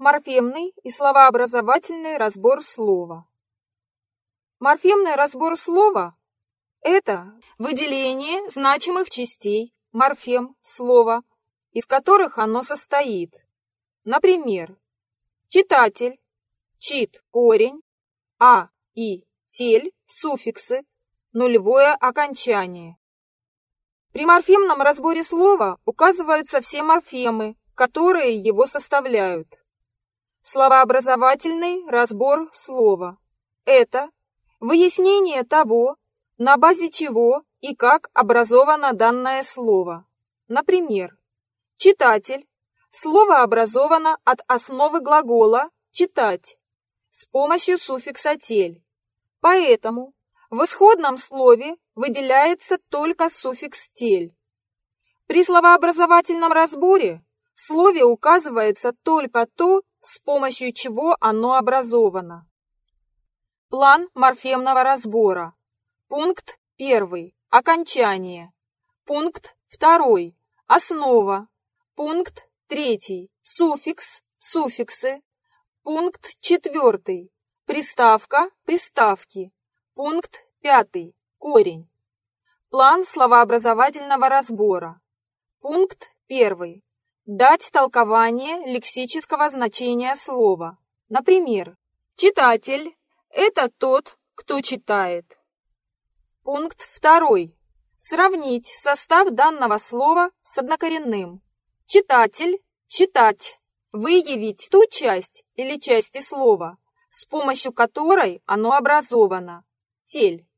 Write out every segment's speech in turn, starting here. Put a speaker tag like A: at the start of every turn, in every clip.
A: Морфемный и словообразовательный разбор слова. Морфемный разбор слова – это выделение значимых частей морфем слова, из которых оно состоит. Например, читатель, чит – корень, а и тель – суффиксы, нулевое окончание. При морфемном разборе слова указываются все морфемы, которые его составляют. Словообразовательный разбор слова – это выяснение того, на базе чего и как образовано данное слово. Например, читатель – слово образовано от основы глагола «читать» с помощью суффикса «тель». Поэтому в исходном слове выделяется только суффикс «тель». При словообразовательном разборе в слове указывается только то, с помощью чего оно образовано. План морфемного разбора. Пункт 1. Окончание. Пункт 2. Основа. Пункт 3. Суффикс, суффиксы. Пункт 4. Приставка, приставки. Пункт 5. Корень. План словообразовательного разбора. Пункт 1. Дать толкование лексического значения слова. Например, читатель – это тот, кто читает. Пункт 2. Сравнить состав данного слова с однокоренным. Читатель – читать. Выявить ту часть или части слова, с помощью которой оно образовано. Тель.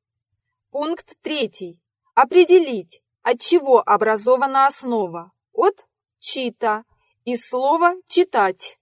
A: Пункт 3. Определить, от чего образована основа. Чита из слова «читать».